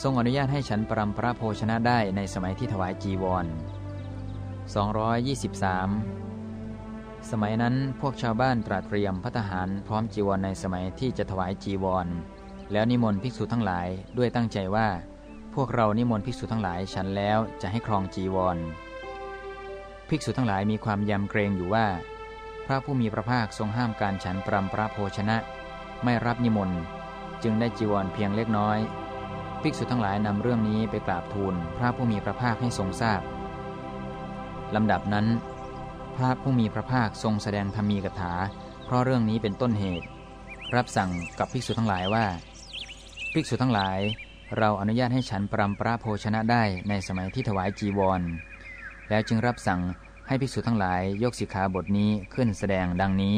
ทรงอนุญาตให้ฉันปรำพระโภชนะได้ในสมัยที่ถวายจีวร 223 สมัยนั้นพวกชาวบ้านตราเตรียมพัฒหารพร้อมจีวรในสมัยที่จะถวายจีวร แล้วนิมนต์ภิกษุทั้งหลายด้วยตั้งใจว่า พวกเรานิมนต์ภิกษุทั้งหลายฉันแล้วจะให้ครองจีวร ภิกษุทั้งหลายมีความยำเกรงอยู่ว่า พระผู้มีพระภาคทรงห้ามการฉันปรำพระโภชนะ ไม่รับนิมนต์จึงได้จีวรเพียงเล็กน้อย ภิกษุทั้งหลายนำเรื่องนี้ไปกราบทูลพระผู้มีพระภาคให้ทรงทราบลำดับนั้น พระผู้มีพระภาคทรงแสดงธรรมีกถา เพราะเรื่องนี้เป็นต้นเหตุ รับสั่งกับภิกษุทั้งหลายว่า ภิกษุทั้งหลาย เราอนุญาตให้ฉันปรำพระโภชนะได้ในสมัยที่ถวายจีวร แล้วจึงรับสั่งให้ภิกษุทั้งหลายยกสิกขาบทนี้ขึ้นแสดงดังนี้